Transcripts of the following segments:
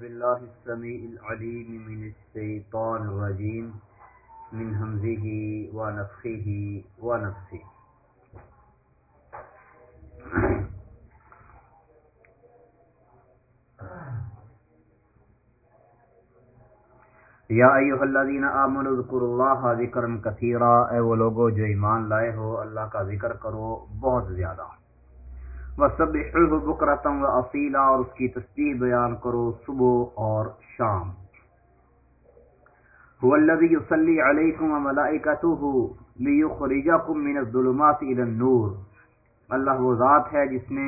بالله السميع العليم من الشيطان الرجيم، من همزه ونفخه ونفسه. یا ایوہ الذین آمنوا ذکر اللہ ذکرا کثیرا، اے وہ لوگو جو ایمان لائے ہو، اللہ کا ذکر کرو بہت زیادہ۔ وَسَبِّحُوهُ بُكْرَةً وَأَصِيلًا اور اس کی تسبیح بیان کرو صبح اور شام۔ هو الذي يصلي عليكم وملائكته ليخرجكم من الظلمات الى النور۔ اللہ وہ ذات ہے جس نے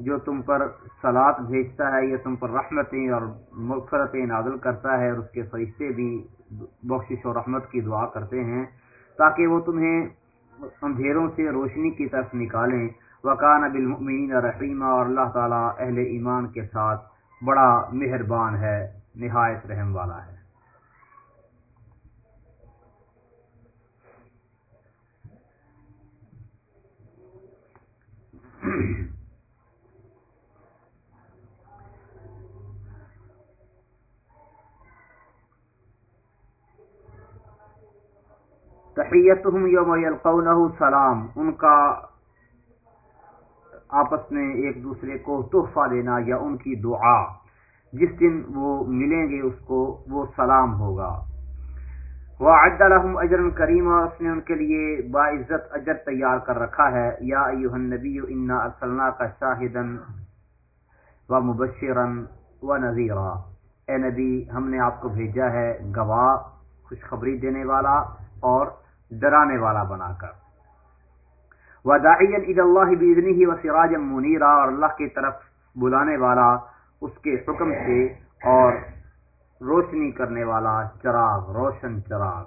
جو تم پر صلات بھیجتا ہے، یا تم پر رحمتیں اور مغفرتیں نازل کرتا ہے، اور اس کے فرشتے بھی بخشش اور رحمت کی دعا کرتے ہیں، تاکہ وہ تمہیں اندھیروں سے روشنی کی طرف نکالیں۔ وکان بالمؤمنین رحیمہ اور اللہ تعالی اہل ایمان کے ساتھ بڑا مہربان ہے، نہایت رحم والا ہے۔ تحیتہم یوم یلقونہ سلام، ان کا آپس میں ایک دوسرے کو تحفہ دینا یا ان کی دعا، جس دن وہ ملیں گے اس کو، وہ سلام ہوگا۔ وہ لهم اجر کریم اس نے ان کے لیے باعزت اجر تیار کر رکھا ہے۔ یا ایوہ النبی انا ارسلنا کا شاہدن و مبشرن و نذیرا۔ اے نبی، ہم نے آپ کو بھیجا ہے گواہ، خوشخبری دینے والا اور ڈرانے والا بنا کر۔ وداعیا الى الله باذنه وسراجا منيرا اور اللہ کی طرف بلانے والا، اس کے حکم سے اور روشنی کرنے والا چراغ، روشن چراغ۔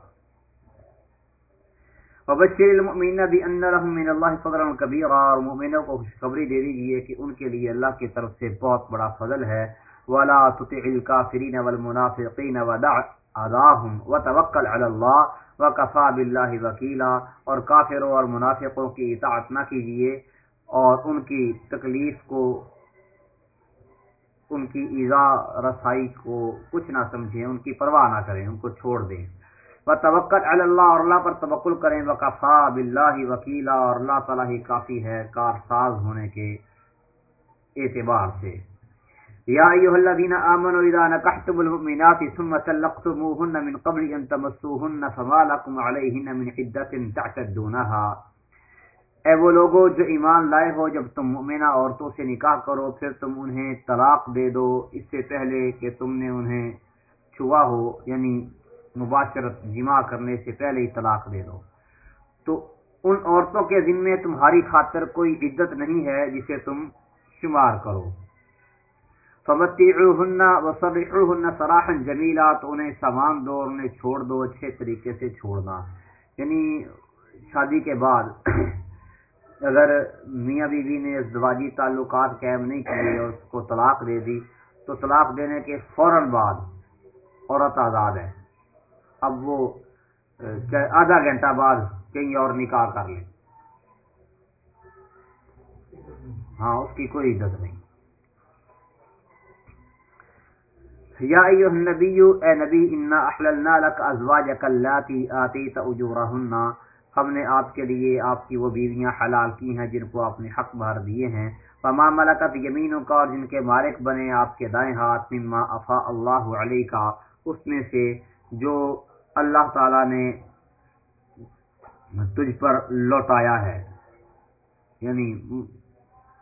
وبشر المؤمنین بان لهم من الله فضلا كبيرا اور مومنوں کو خوشخبری دے دیجیے کہ ان کے لیے اللہ کی طرف سے بہت بڑا فضل ہے۔ ولا تطع الكافرين والمنافقين ودع اذاهم وتوکل علی اللہ وکفا باللہ وکیلا اور کافروں اور منافقوں کی اطاعت نہ کیجیے اور ان کی تکلیف کو ان کی ایزا رسائی کو کچھ نہ سمجھیں، ان کی پرواہ نہ کریں، ان کو چھوڑ دیں۔ وہ توکل اللہ اور اللہ پر توکل کریں، وکفا بلّہ وکیلا اور اللہ تعالیٰ ہی کافی ہے، کارساز ہونے کے اعتبار سے۔ یا ایوہ الذین آمنوا اذا نکحتم المؤمنات ثم طلقتموهن من قبل ان تمسوهن فما لكم عليهن من عدت تعتدونها۔ اے وہ لوگو جو ایمان لائے ہو جب تم مؤمنہ عورتوں سے نکاح کرو، پھر تم انہیں طلاق دے دو۔ اس سے پہلے کہ تم نے انہیں چھوا ہو یعنی مباشرت، جمع کرنے سے پہلے ہی طلاق دے دو۔ تو ان عورتوں کے ذمے تمہاری خاطر کوئی عدت نہیں ہے جسے تم شمار کرو۔ فمتعوهن وصرحوهن صراحا جمیلا تو انہیں سامان دو اور انہیں چھوڑ دو، اچھے طریقے سے چھوڑنا۔ یعنی شادی کے بعد اگر میاں بیوی نے ازدواجی تعلقات قائم نہیں کیے اور اس کو طلاق دے دی، تو طلاق دینے کے فوراً بعد عورت آزاد ہے۔ اب وہ آدھا گھنٹہ بعد کہیں اور نکاح کر لیں ہاں اس کی کوئی عزت نہیں۔ یا ایوہ النبی اے نبی، انا احللنا لک ازواجک اللاتی آتیت اجورہن ہم نے آپ کے لیے آپ کی وہ بیویاں حلال کی ہیں جن کو آپ نے حق بھر دیے ہیں۔ فما ملکت یمینوں کا اور جن کے مالک بنے آپ کے دائیں ہاتھ۔ مما افا اللہ علیہ کا اس میں سے جو اللہ تعالی نے تجھ پر لوٹایا ہے یعنی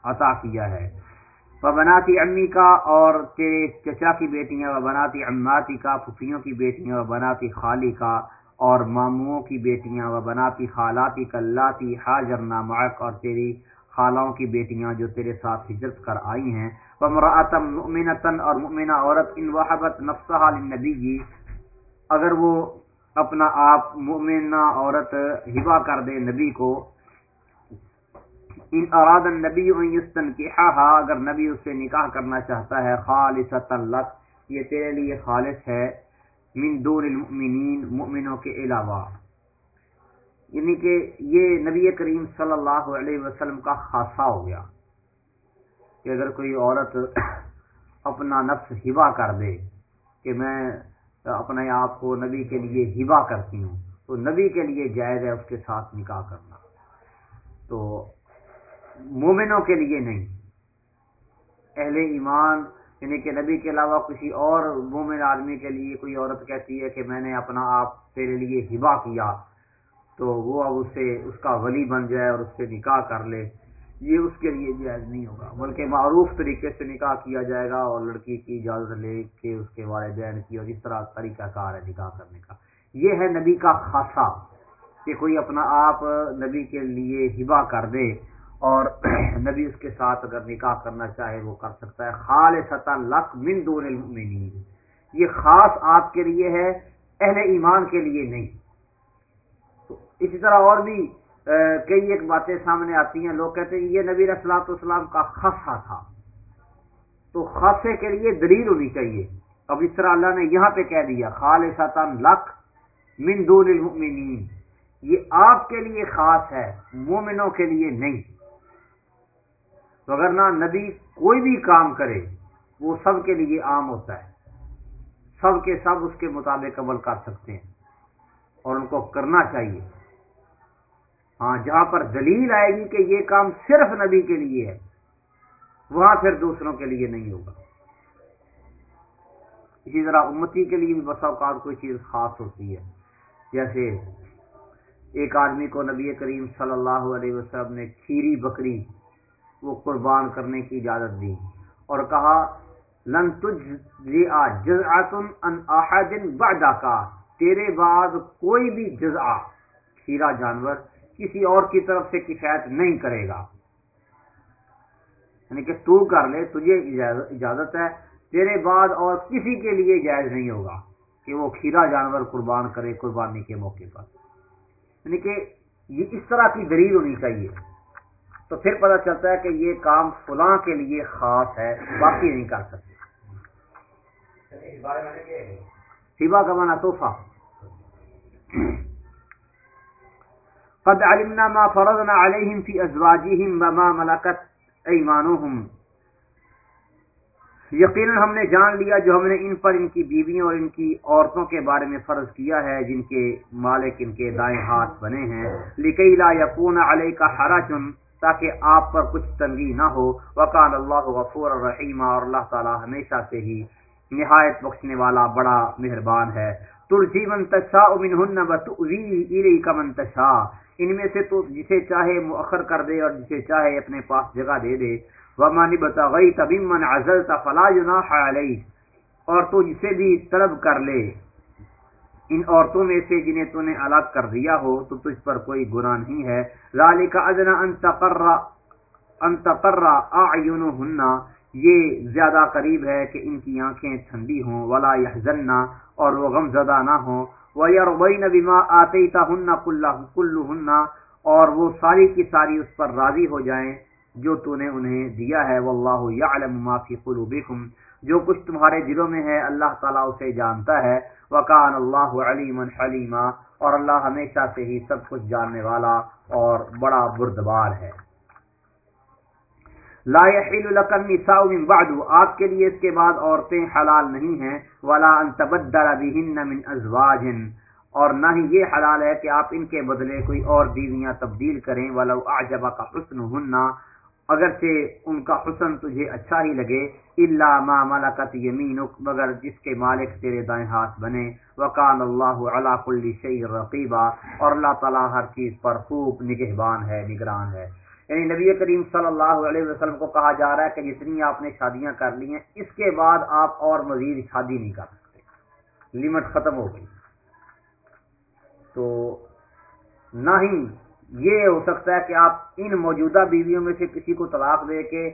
عطا کیا ہے۔ و بناتی امی کا اور تیرے چچا کی بیٹیاں، و بناتی اماتی کا، پھپھیوں کی بیٹیاں، و بناتی خالی کا اور ماموں کی بیٹیاں، و بناتی خالاتی، کلاتی، حاجر نامعک اور تیری خالاؤں کی بیٹیاں جو تیرے ساتھ ہجرت کر آئی ہیں۔ و مراتم مؤمنتن اور مؤمنہ عورت، ان وحبت نفسها للنبی۔ اگر وہ اپنا آپ مؤمنہ عورت ہبا کر دے نبی کو ان اراد النبی ان یستنکحها اگر نبی اس سے نکاح کرنا چاہتا ہے، خالصتا لک، یہ تیرے لیے خالص ہے، من دون المؤمنین، مؤمنوں کے علاوہ۔ یعنی کہ یہ نبی کریم صلی اللہ علیہ وسلم کا خاصہ ہو گیا کہ اگر کوئی عورت اپنا نفس ہبا کر دے کہ میں اپنے آپ کو نبی کے لیے ہبا کرتی ہوں، تو نبی کے لیے جائز ہے اس کے ساتھ نکاح کرنا۔ تو مومنوں کے لیے نہیں۔ اہل ایمان یعنی کہ نبی کے علاوہ کسی اور مومن آدمی کے لیے کوئی عورت کہتی ہے کہ میں نے اپنا آپ تیرے لیے ہبا کیا، تو وہ اب اسے اس کا ولی بن جائے اور اس سے نکاح کر لے۔ یہ اس کے لیے جائز نہیں ہوگا، بلکہ معروف طریقے سے نکاح کیا جائے گا اور لڑکی کی اجازت لے کے اس کے والدین کی اور اس طرح طریقہ کار ہے نکاح کرنے کا۔ یہ ہے نبی کا خاصہ کہ کوئی اپنا آپ نبی کے لیے ہبا کر دے۔ اور نبی اس کے ساتھ اگر نکاح کرنا چاہے وہ کر سکتا ہے۔ خال سطح لک من دون المؤمنین۔ یہ خاص آپ کے لیے ہے، اہل ایمان کے لیے نہیں۔ تو اسی طرح اور بھی کئی ایک باتیں سامنے آتی ہیں۔ لوگ کہتے ہیں یہ نبی اسلام اسلام کا خاصہ تھا۔ تو خاصے کے لیے دلیل ہونی چاہیے۔ اب اس طرح اللہ نے یہاں پہ کہہ دیا خال سطح لک من دون المؤمنین۔ یہ آپ کے لیے خاص ہے، مومنوں کے لیے نہیں۔ تو اگر نہ نبی کوئی بھی کام کرے، وہ سب کے لیے عام ہوتا ہے۔ سب کے سب اس کے مطابق عمل کر سکتے ہیں اور ان کو کرنا چاہیے۔ ہاں جہاں پر دلیل آئے گی کہ یہ کام صرف نبی کے لیے ہے، وہاں پھر دوسروں کے لیے نہیں ہوگا۔ اسی طرح امتی کے لیے بھی بسا اوقات کوئی چیز خاص ہوتی ہے۔ جیسے ایک آدمی کو نبی کریم صلی اللہ علیہ وسلم نے کھیری بکری وہ قربان کرنے کی اجازت دی اور کہا، لن کا تیرے بعد کوئی بھی جزا کھیرا جانور کسی اور کی طرف سے کفایت نہیں کرے گا۔ یعنی کہ تو کر لے، تجھے اجازت ہے، تیرے بعد اور کسی کے لیے جائز نہیں ہوگا کہ وہ کھیرا جانور قربان کرے قربانی کے موقع پر۔ یعنی کہ یہ اس طرح کی دلیل ہونی چاہیے۔ تو پھر پتہ چلتا ہے کہ یہ کام فلاں کے لیے خاص ہے، باقی نہیں کر سکتے۔ ہبا کا مانا توحفہ قد علمنا ما فرضنا عليهم في ازواجهم وما ملكت ايمانهم یقیناً ہم نے جان لیا جو ہم نے ان پر ان کی بیویوں اور ان کی عورتوں کے بارے میں فرض کیا ہے، جن کے مالک ان کے دائیں ہاتھ بنے ہیں۔ لکئی لا یقون علیہ کا ہرا چن تاکہ آپ پر کچھ تنگی نہ ہو۔ وکان اللہ غفور الرحیم اور اللہ تعالی ہمیشہ سے ہی نہایت بخشنے والا بڑا مہربان ہے۔ ترجی منتشا منہن کا منتشا ان میں سے تو جسے چاہے مؤخر کر دے اور جسے چاہے اپنے پاس جگہ دے دے۔ ومن بتغی تبھی من فلا جناح علیہ اور تو جسے بھی طلب کر لے۔ ان عورتوں میں سے جنہیں تو نے الگ کر دیا ہو، تو تجھ پر کوئی گناہ نہیں ہے۔ ذالک ادنا ان تقر ان تقر اعینهن یہ زیادہ قریب ہے کہ ان کی آنکھیں ٹھنڈی ہوں، ولا يحزننا اور وہ غم زدہ نہ ہوں۔ ويرضين بما اتيتهن كلهن۔ اور وہ ساری کی ساری اس پر راضی ہو جائیں جو تو نے انہیں دیا ہے۔ واللہ یعلم ما فی قلوبکم جو کچھ تمہارے دلوں میں ہے، اللہ تعالیٰ اسے جانتا ہے۔ وکان اللہ علیم حلیما اور اللہ ہمیشہ سے ہی سب کچھ جاننے والا اور بڑا بردبار ہے۔ لا يحل لك النساء من بعد۔ آپ کے لیے اس کے بعد عورتیں حلال نہیں ہیں۔ ولا ان تبدل بهن من ازواج اور نہ ہی یہ حلال ہے کہ آپ ان کے بدلے کوئی اور بیویاں تبدیل کریں۔ ولو اعجبك حسنهن۔ اگرچہ ان کا حسن تجھے اچھا ہی لگے اللہ ما ملکت یمینک مگر جس کے مالک تیرے دائیں ہاتھ بنے۔ وکان اللہ علا کل شیء رقیبا اور اللہ تعالی ہر چیز پر خوب نگہبان ہے، نگران ہے۔ یعنی نبی کریم صلی اللہ علیہ وسلم کو کہا جا رہا ہے کہ جتنی آپ نے شادیاں کر لی ہیں، اس کے بعد آپ اور مزید شادی نہیں کر سکتے۔ لمٹ ختم ہو گئی۔ تو نہ ہی یہ ہو سکتا ہے کہ آپ ان موجودہ بیویوں میں سے کسی کو طلاق دے کے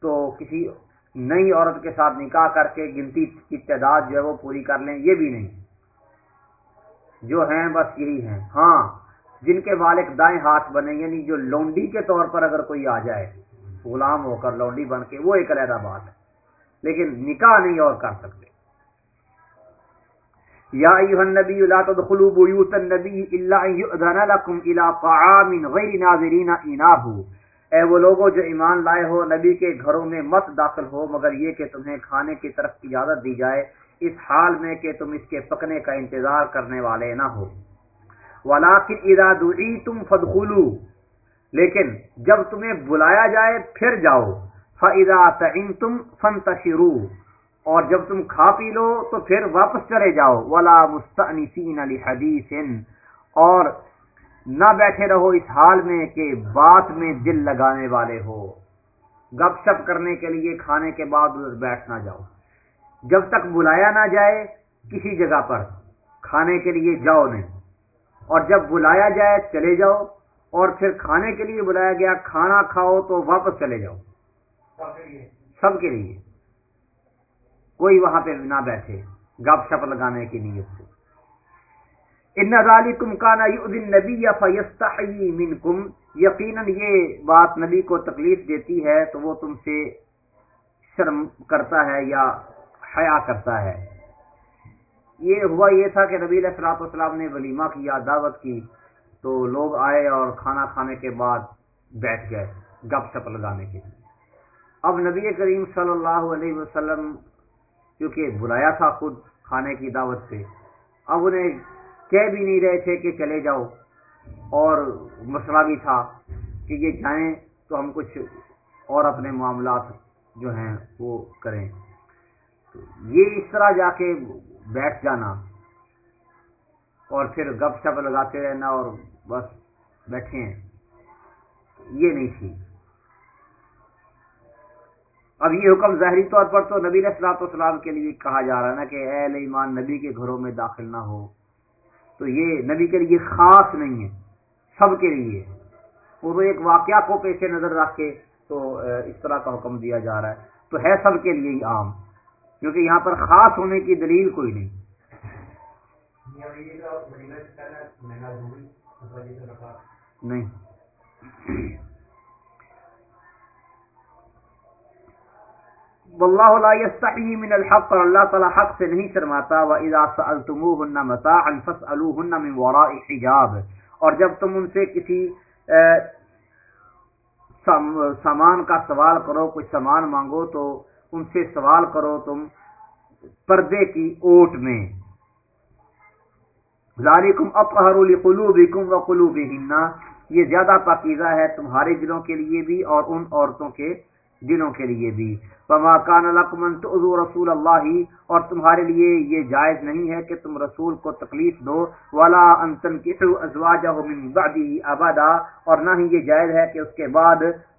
تو کسی نئی عورت کے ساتھ نکاح کر کے گنتی کی تعداد جو ہے وہ پوری کر لیں، یہ بھی نہیں۔ جو ہیں بس یہی ہیں۔ ہاں جن کے والک دائیں ہاتھ بنے یعنی جو لونڈی کے طور پر اگر کوئی آ جائے، غلام ہو کر لونڈی بن کے، وہ ایک علیحدہ بات ہے۔ لیکن نکاح نہیں اور کر سکتے۔ یا ایوہ النبی لا تدخلوا بیوت النبی الا ان یؤذن لکم الى طعام غیر ناظرین اناہو اے وہ لوگوں جو ایمان لائے ہو، نبی کے گھروں میں مت داخل ہو، مگر یہ کہ تمہیں کھانے کی طرف اجازت دی جائے، اس حال میں کہ تم اس کے پکنے کا انتظار کرنے والے نہ ہو۔ ولاکن اراد تم فدخلو لیکن جب تمہیں بلایا جائے، پھر جاؤ۔ فضا تعین تم فن اور جب تم کھا پی لو تو پھر واپس چلے جاؤ۔ ولا مستنسین علی حدیث اور نہ بیٹھے رہو اس حال میں کہ بات میں دل لگانے والے ہو۔ گپ شپ کرنے کے لیے کھانے کے بعد بیٹھ نہ جاؤ۔ جب تک بلایا نہ جائے کسی جگہ پر، کھانے کے لیے جاؤ نہیں۔ اور جب بلایا جائے چلے جاؤ، اور پھر کھانے کے لیے بلایا گیا کھانا کھاؤ تو واپس چلے جاؤ۔ سب کے لیے۔ کوئی وہاں پہ نہ بیٹھے، گپ شپ لگانے کی نیت سے۔ ان ذالکم کان یؤذی النبی فیستحیی منکم۔ یقینا یہ بات نبی کو تکلیف دیتی ہے تو وہ تم سے شرم کرتا ہے یا حیا کرتا ہے۔ یہ ہوا یہ تھا کہ نبی علیہ والسلام نے ولیمہ کیا دعوت کی تو لوگ آئے اور کھانا کھانے کے بعد بیٹھ گئے، گپ شپ لگانے کے لیے۔ اب نبی کریم صلی اللہ علیہ وسلم کیونکہ بلایا تھا خود کھانے کی دعوت پہ اب انہیں کہہ بھی نہیں رہے تھے کہ چلے جاؤ۔ اور مسئلہ بھی تھا کہ یہ جائیں تو ہم کچھ اور اپنے معاملات جو ہیں وہ کریں۔ یہ اس طرح جا کے بیٹھ جانا۔ اور پھر گپ شپ لگاتے رہنا اور بس بیٹھے ہیں۔ یہ نہیں تھی۔ اب یہ حکم ظاہری طور پر تو نبی السلاط والسلام کے لیے کہا جا رہا ہے نا کہ اے ایمان، نبی کے گھروں میں داخل نہ ہو۔ تو یہ نبی کے لیے خاص نہیں ہے، سب کے لیے وہ ایک واقعہ کو پیش نظر رکھ کے تو اس طرح کا حکم دیا جا رہا ہے۔ تو ہے سب کے لیے ہی عام، کیونکہ یہاں پر خاص ہونے کی دلیل کوئی نہیں۔ نہیں۔ واللہ لا يستحی من الحق اور اللہ تعالی حق سے نہیں شرماتا واذا سالتموهن متاعا فاسالوهن من وراء حجاب۔ اور جب تم ان سے کسی سامان کا سوال کرو، کچھ سامان مانگو، تو ان سے سوال کرو تم پردے کی اوٹ میں۔ ذالکم اطہر لقلوبکم وقلوبہن یہ زیادہ پاکیزہ ہے تمہارے دلوں کے لیے بھی اور ان عورتوں کے دلوں کے لیے بھی۔ فما کان لکم تؤذوا رسول اللہ اور تمہارے لیے یہ جائز نہیں ہے کہ تم رسول کو تکلیف دو۔ ولا ان تنکحوا ازواجہ من بعده ابدا اور نہ ہی یہ جائز ہے کہ اس کے بعد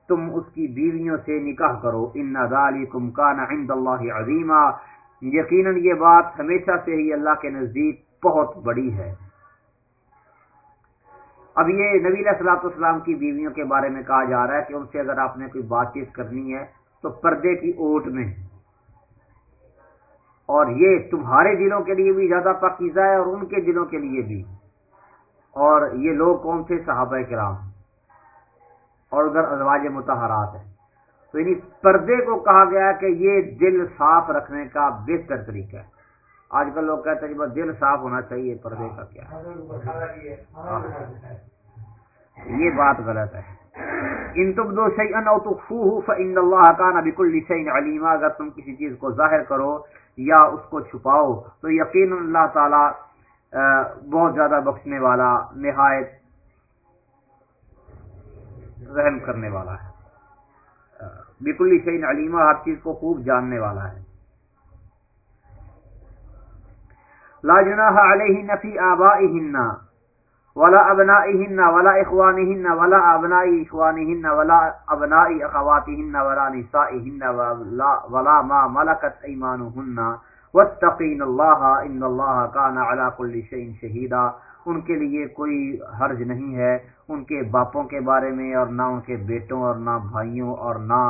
تم اس کی بیویوں سے نکاح کرو۔ ان ذالکم کان عند اللہ عظیما یقینا یہ بات ہمیشہ سے ہی اللہ کے نزدیک بہت بڑی ہے۔ اب یہ نبی علیہ السلاۃ والسلام کی بیویوں کے بارے میں کہا جا رہا ہے کہ ان سے اگر آپ نے کوئی بات چیت کرنی ہے تو پردے کی اوٹ میں۔ اور یہ تمہارے دلوں کے لیے بھی زیادہ پاکیزہ ہے اور ان کے دلوں کے لیے بھی۔ اور یہ لوگ کون تھے؟ صحابہ کرام۔ اور ادھر ازواج متحرات ہے تو یعنی پردے کو کہا گیا کہ یہ دل صاف رکھنے کا بہتر طریقہ ہے۔ آج کل لوگ کہتے ہیں کہ بس دل صاف ہونا چاہیے پردے کا کیا یہ بات غلط ہے۔ ان تم دو فإن اللہ کان بكل شيء علیما اگر تم کسی چیز کو ظاہر کرو یا اس کو چھپاؤ، تو یقین اللہ تعالی بہت زیادہ بخشنے والا، نہایت رحم کرنے والا ہے۔ بکل شعین علیمہ ہر چیز کو خوب جاننے والا ہے۔ لا جناح علیہن فی آبائہن ولا ابنائہن ولا اخوانہن ولا ابناء اخوانہن ولا ابناء اخواتہن ولا نسائہن ولا ما ملکت ایمانہن واتقین اللہ ان اللہ کان علی کل شیء شہیدا ان کے لیے کوئی حرج نہیں ہے ان کے باپوں کے بارے میں اور نہ ان کے بیٹوں اور نہ بھائیوں اور نہ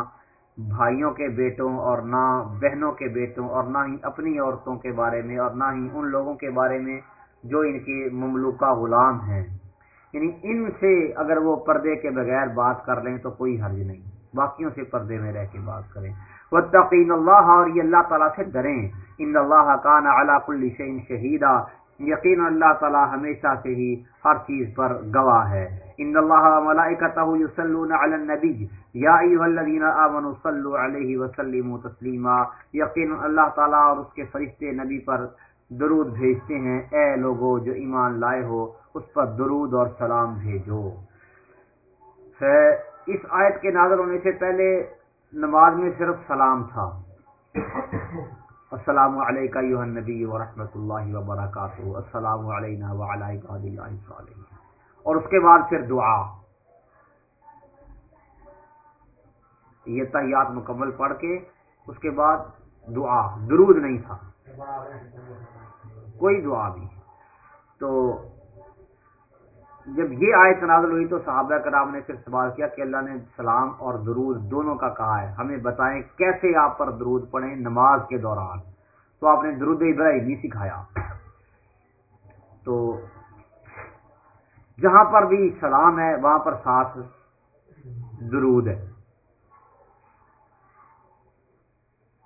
بھائیوں کے بیٹوں اور نہ بہنوں کے بیٹوں اور نہ ہی اپنی عورتوں کے بارے میں اور نہ ہی ان لوگوں کے بارے میں جو ان کے مملوکہ غلام ہیں۔ یعنی ان سے اگر وہ پردے کے بغیر بات کر لیں تو کوئی حرج نہیں۔ باقیوں سے پردے میں رہ کے بات کریں۔ وہ تقین اللہ اور یہ اللہ تعالیٰ سے ڈریں۔ ان اللہ کان علا کل شعین شہیدہ یقین اللہ تعالیٰ ہمیشہ سے ہی ہر چیز پر گواہ ہے۔ ان اللہ ملائکتہ یصلون علی النبی۔ یا ایھا الذین آمنوا صلوا علیہ وسلموا تسلیما۔ یقین اللہ تعالی اور اس کے فرشتے نبی پر درود بھیجتے ہیں۔ اے لوگو جو ایمان لائے ہو، اس پر درود اور سلام بھیجو۔ اس آیت کے نازل ہونے سے پہلے نماز میں صرف سلام تھا۔ السلام علیکم نبی و اللہ وبرکاتہ۔ السلام علینا اور اس کے بعد پھر دعا۔ یہ تحیات مکمل پڑھ کے اس کے بعد دعا۔ درود نہیں تھا۔ کوئی دعا بھی تو جب یہ آیت نازل ہوئی تو صحابہ کرام نے پھر سوال کیا کہ اللہ نے سلام اور درود دونوں کا کہا ہے۔ ہمیں بتائیں کیسے آپ پر درود پڑھیں نماز کے دوران؟ تو آپ نے درود ابراہیمی سکھایا۔ تو جہاں پر بھی سلام ہے، وہاں پر ساتھ درود ہے۔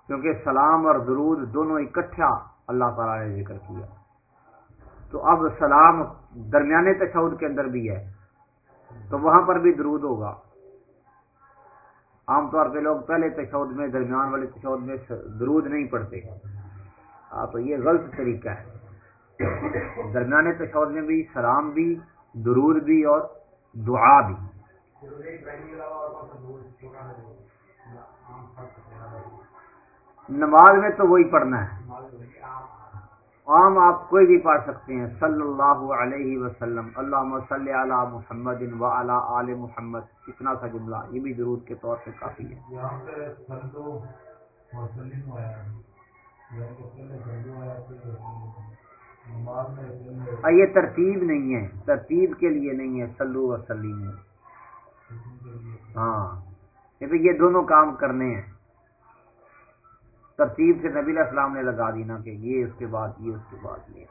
کیونکہ سلام اور درود دونوں اکٹھا اللہ تعالی نے ذکر کیا۔ تو اب سلام درمیانے تشود کے اندر بھی ہے، تو وہاں پر بھی درود ہوگا۔ عام طور پہ لوگ پہلے تشود میں، درمیان والے تشود میں درود نہیں پڑھتے۔ ہاں تو یہ غلط طریقہ ہے۔ درمیانے تشود میں بھی سلام بھی، درود بھی اور دعا بھی۔ نماز میں تو وہی پڑھنا ہے۔ عام آپ کوئی بھی پڑھ سکتے ہیں۔ صلی اللہ علیہ وسلم۔ اللہ صلی علی محمد و علی آل محمد۔ اتنا سا جملہ یہ بھی درود کے طور پہ کافی ہے۔ یہ ترتیب نہیں ہے۔ ترتیب کے لیے نہیں ہے۔ سلو وسلیم ہاں۔ یہ دونوں کام کرنے ہیں۔ ترتیب سے نبی علیہ السلام نے لگا دی نا کہ یہ اس کے بعد، یہ اس کے بعد یہ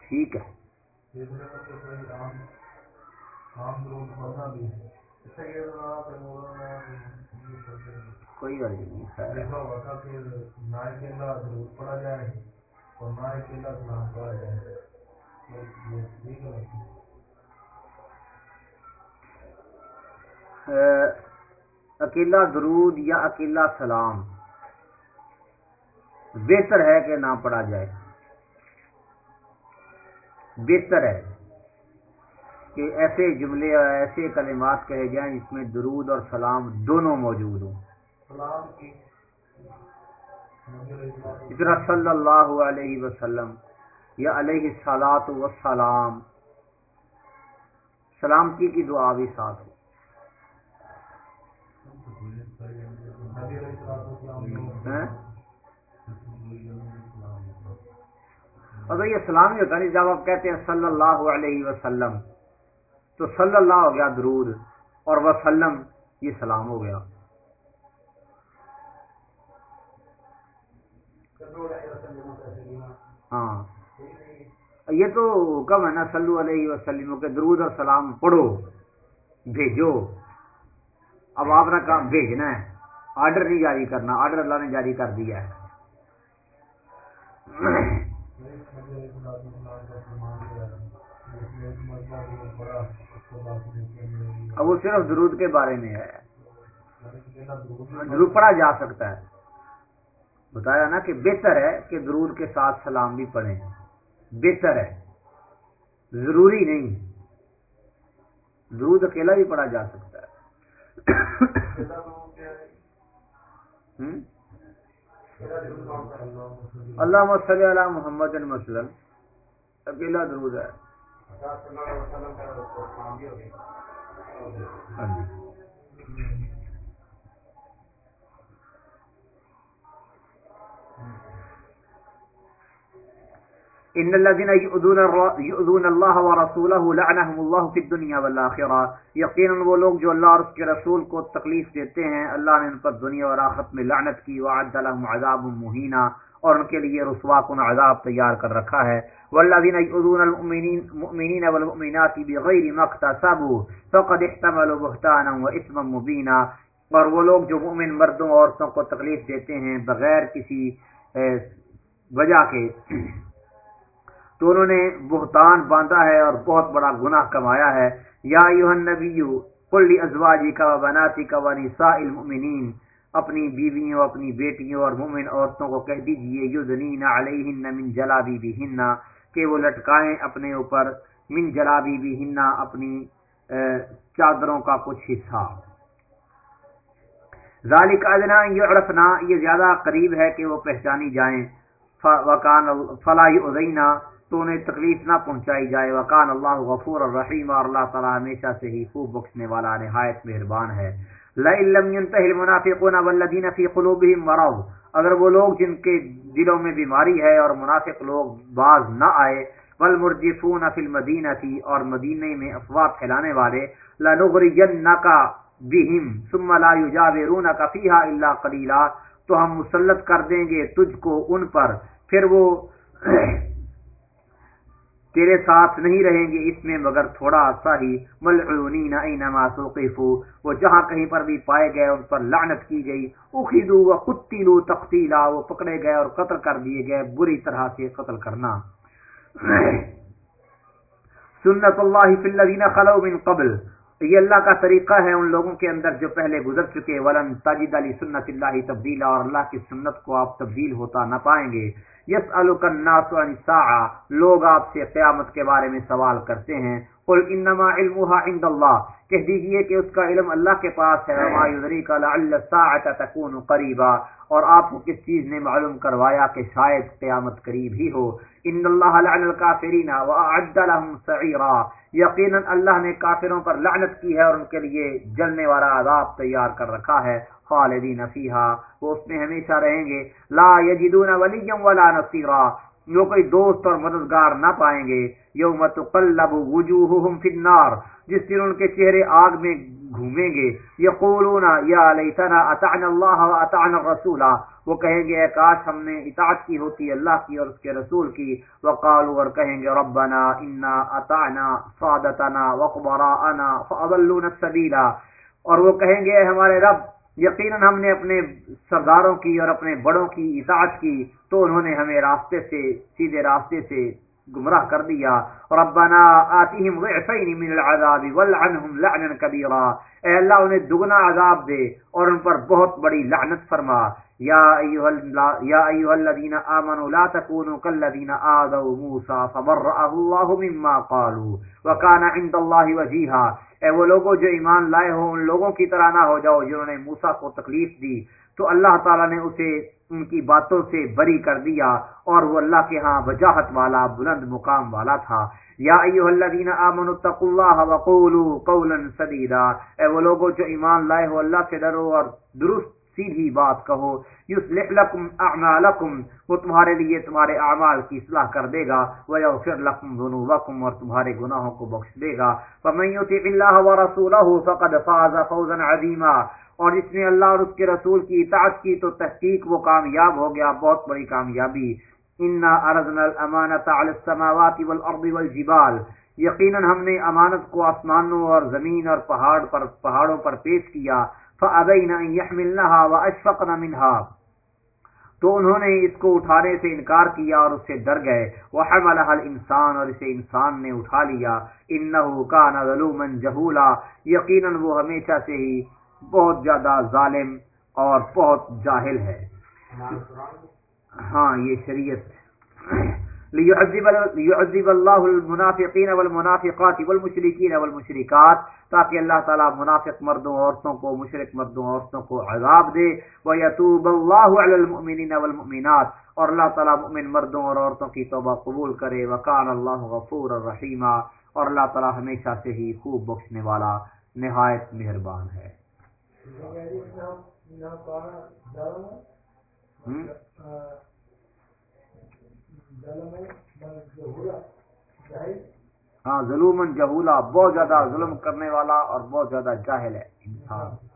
ٹھیک ہے۔ کوئی غرض نہیں پڑھا جائے اور پڑھا جائے اکیلا درود یا اکیلا سلام بہتر ہے کہ نہ پڑھا جائے۔ بہتر ہے کہ ایسے جملے اور ایسے کلمات کہے جائیں جس میں درود اور سلام دونوں موجود ہوں۔ صلی اللہ علیہ وسلم یا علیہ سلاد وسلام سلامتی کی دعا بھی ساتھ ہو۔ اور یہ سلام ہی ہوتا نہیں جب آپ کہتے ہیں صلی اللہ علیہ وسلم، تو صلی اللہ ہو گیا درود اور وسلم، یہ سلام ہو گیا۔ ہاں۔ یہ تو حکم ہے نا، صلی علیہ وسلم کے درود اور سلام پڑھو، بھیجو۔ اب آپ نے کام بھیجنا ہے۔ آرڈر نہیں جاری کرنا، آرڈر اللہ نے جاری کر دیا ہے۔ اب وہ صرف درود کے بارے میں ہے۔ درود پڑھا جا سکتا ہے۔ بتایا نا کہ بہتر ہے کہ درود کے ساتھ سلام بھی پڑھیں۔ بہتر ہے۔ ضروری نہیں۔ درود اکیلا بھی پڑھا جا سکتا ہے۔ اللہ صلی علی محمد مثلاً اکیلا درود ہے Thank you. ان الذين يؤذون الله ورسوله لعنهم الله في الدنيا والاخره یقینا وہ لوگ جو اللہ اور اس کے رسول کو تکلیف دیتے ہیں، اللہ نے ان پر دنیا اور آخرت میں لعنت کی، وعد لهم عذاب مهینا اور ان کے لیے رسوا کن عذاب تیار کر رکھا ہے. والذین یؤذون المؤمنین، مؤمنین والمؤمنات بغیر ما اكتسبوا فقد احتملوا بهتانا واثما مبینا. اور وہ لوگ جو مومن مردوں عورتوں کو تکلیف دیتے ہیں بغیر کسی وجہ کے تو انہوں نے بہتان باندھا ہے اور بہت بڑا گناہ کمایا ہے۔ یا نبی کل ازواجی کا بناتی کا ونساء المؤمنین۔ اپنی بیویوں، اپنی بیٹیوں اور مومن عورتوں کو کہہ دیجیے یدنین علیہن من جلابی بہن کہ وہ لٹکائیں اپنے اوپر من جلابی بہن اپنی چادروں کا کچھ حصہ۔ ذالک ادنا یعرفنا، یہ زیادہ قریب ہے کہ وہ پہچانی جائیں۔ فلا یؤذینا۔ تو انہیں تکلیف نہ پہنچائی جائے۔ وکان اللہ غفور الرحیم اور اللہ تعالی ہمیشہ سے ہی خوب بخشنے والا نہایت مہربان ہے۔ لئن المنافقون والذين في قلوبهم مرض اگر وہ لوگ جن کے دلوں میں بیماری ہے اور منافق لوگ باز نہ آئے، والمرجفون فی المدینہ اور مدینے میں افواہ پھیلانے والے لنغرینک بہم ثم لا یجاورونک فیها الا قلیلا تو ہم مسلط کر دیں گے تجھ کو ان پر۔ پھر وہ تیرے ساتھ نہیں رہیں گے اس میں مگر تھوڑا سا ہی۔ ملعونین اینما سوقفو۔ وہ جہاں کہیں پر بھی پائے گئے، ان پر لعنت کی گئی۔ اخذو و قتلو تقتیلا، وہ پکڑے گئے اور قتل کر دیے گئے۔ بری طرح سے قتل کرنا۔ سنت اللہ فی الذین خلو من قبل۔ تو یہ اللہ کا طریقہ ہے ان لوگوں کے اندر جو پہلے گزر چکے ولن تاجد علی سنت اللہ تبدیلا اور اللہ کی سنت کو آپ تبدیل ہوتا نہ پائیں گے۔ یس الناس الساعه لوگ آپ سے قیامت کے بارے میں سوال کرتے ہیں۔ قل انما علمها عند اللہ کہہ دیجیے کہ اس کا علم اللہ کے پاس ہے۔ وما يدريك لعل الساعه تكون قريبا۔ اور آپ کو کس چیز نے معلوم کروایا کہ شاید قیامت قریب ہی ہو۔ ان اللہ لعن الكافرین واعد لهم سعيرا۔ یقینا اللہ نے کافروں پر لعنت کی ہے اور ان کے لیے جلنے والا عذاب تیار کر رکھا ہے۔ خالدین فیہا۔ وہ اس میں ہمیشہ رہیں گے۔ لا یجدون ولیا ولا نصیرا۔ وہ کوئی دوست اور مددگار نہ پائیں گے، یوم تقلب وجوہہم فی النار، جس دن ان کے چہرے آگ میں گھومیں گے، یقولون یا لیتنا اطعنا اللہ و اطعنا الرسول، وہ کہیں گے، اے کاش ہم نے اطاعت کی ہوتی، اللہ کی اور اس کے رسول کی، وقالوا اور کہیں گے، ربنا انا اطعنا صادتنا وقبراءنا فاضلونا السبیل، اور وہ کہیں گے، اے ہمارے رب یقیناً ہم نے اپنے سرداروں کی اور اپنے بڑوں کی اطاعت کی تو انہوں نے ہمیں راستے سے، سیدھے راستے سے گمراہ کر دیا۔ ربنا آتیہم ضعفین من العذاب والعنہم لعنا کبیرا۔ اے اللہ، انہیں دگنا عذاب دے اور ان پر بہت بڑی لعنت فرما۔ یا ایوہ الذین آمنوا لا تکونوا کالذین آذوا موسیٰ فبرأہ اللہ مما قالوا وکان عند اللہ وجیہا۔ اے وہ لوگوں جو ایمان لائے ہو، ان لوگوں کی طرح نہ ہو جاؤ جنہوں نے موسا کو تکلیف دی۔ تو اللہ تعالیٰ نے اسے ان کی باتوں سے بری کر دیا اور وہ اللہ کے ہاں وجاہت والا، بلند مقام والا تھا۔ یا ایوہ الذین آمنوا اتقوا اللہ وقولوا قولا سدیدا۔ اے وہ لوگوں جو ایمان لائے ہو، اللہ سے ڈرو اور درست سیدھی بات کہو۔ یصلح لکم اعمالکم، وہ تمہارے لیے تمہارے اعمال کی اصلاح کر دے گا۔ ویغفر لکم ذنوبکم اور تمہارے گناہوں کو بخش دے گا۔ فمن یطع اللہ ورسولہ فقد فاز فوزا عظیما۔ اور جس نے اللہ اور اس کے رسول کی اطاعت کی تو تحقیق وہ کامیاب ہو گیا، بہت بڑی کامیابی۔ انا ارضنا الامانت علی السماوات والارض والجبال۔ یقینا ہم نے امانت کو آسمانوں اور زمین اور پہاڑ پر، پہاڑوں پر پیش کیا۔ فابین ان يحملنها واشفقن منها۔ تو انہوں نے اس کو اٹھانے سے انکار کیا اور اس سے ڈر گئے۔ وحملها الانسان اور اسے انسان نے اٹھا لیا۔ انه كان ظلوما جهولا۔ یقینا وہ ہمیشہ سے ہی بہت زیادہ ظالم اور بہت جاہل ہے۔ ہاں یہ شریعت۔ لیعذب اللہ المنافقین والمنافقات والمشرکین والمشرکات تاکہ اللہ تعالی منافق مردوں عورتوں کو، مشرک مردوں عورتوں کو عذاب دے۔ ویتوب اللہ علی المؤمنین والمؤمنات اور اللہ تعالی مؤمن مردوں اور عورتوں کی توبہ قبول کرے۔ وکان اللہ غفور الرحیم اور اللہ تعالی ہمیشہ سے ہی خوب بخشنے والا نہایت مہربان ہے۔ ہاں ظلم جہولا بہت زیادہ ظلم کرنے والا اور بہت زیادہ جاہل ہے انسان۔